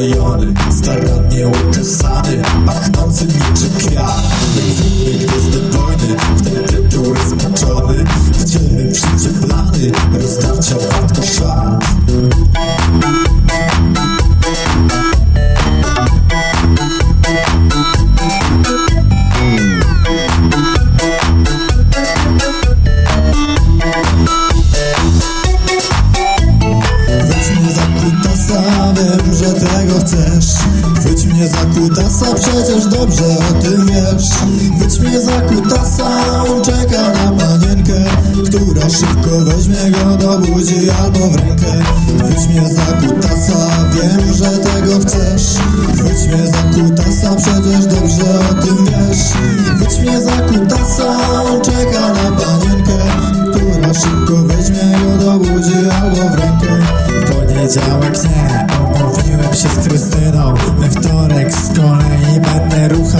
rejony Starannie uczesane dobrze o tym wiesz Wyć mnie za kutasa, on czeka na panienkę Która szybko weźmie go do buzi albo w rękę. Wyć mnie za kutasa, wiem, że tego chcesz. Wyć mnie za kutasa, przecież dobrze o tym wiesz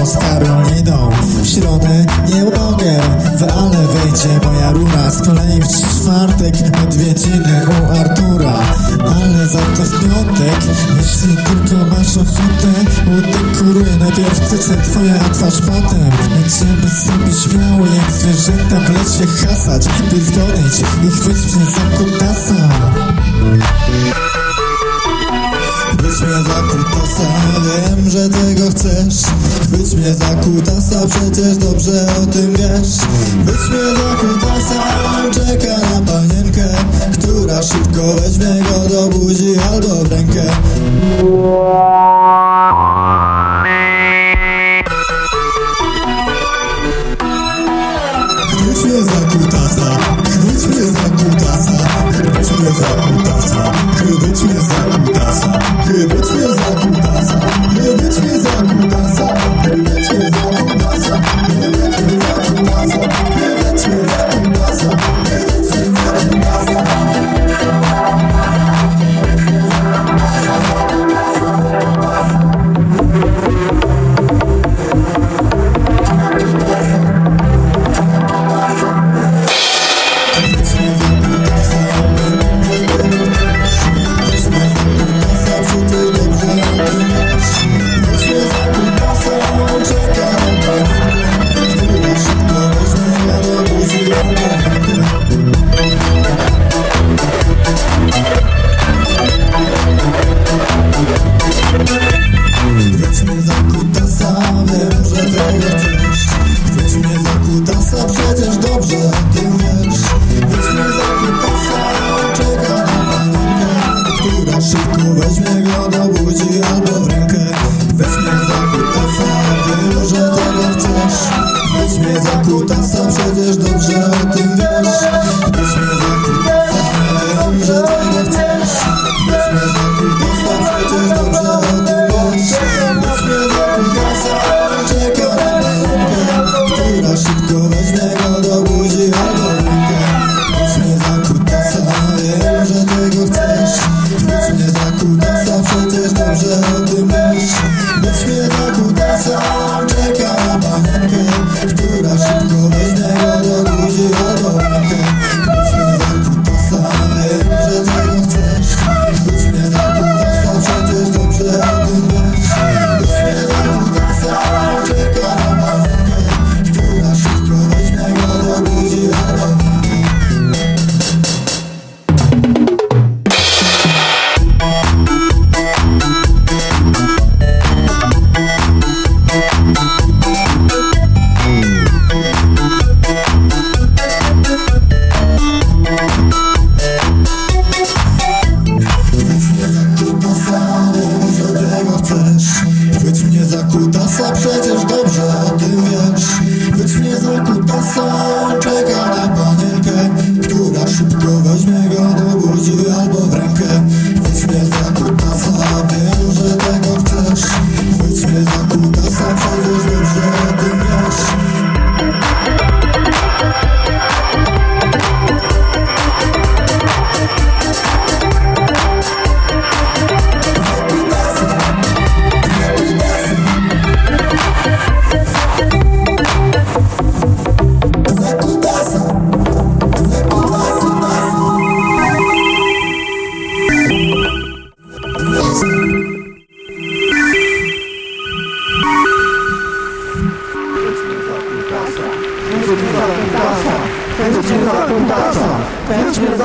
W środę nie w ale wyjdzie moja rura Z kolei w czwartek odwiedziny u Artura. Ale za to w piątek, jeśli tylko masz ochotę Udekuruję najpierw cyce twoja twarz patem Będziemy sobie śmiało jak zwierzęta w lesie hasać By zgonić i chwyć mnie za kutasa kutasa, wiem, że tego chcesz. Chwyć mnie za kutasa, przecież dobrze o tym wiesz. Chwyć mnie za kutasa, czeka na panienkę Która szybko weźmie go do buzi albo w rękę. Chwyć mnie za kutasa, chwyć mnie za kutasa Chwyć mnie za kutasa, szybko weźmie go do buzi albo rękę Chwyć mnie za kutasa, wiem, że tego chcesz Chwyć mnie za kutasa, przecież dobrze o tym wiesz Chwyć mnie za kutasa, czeka na panienkę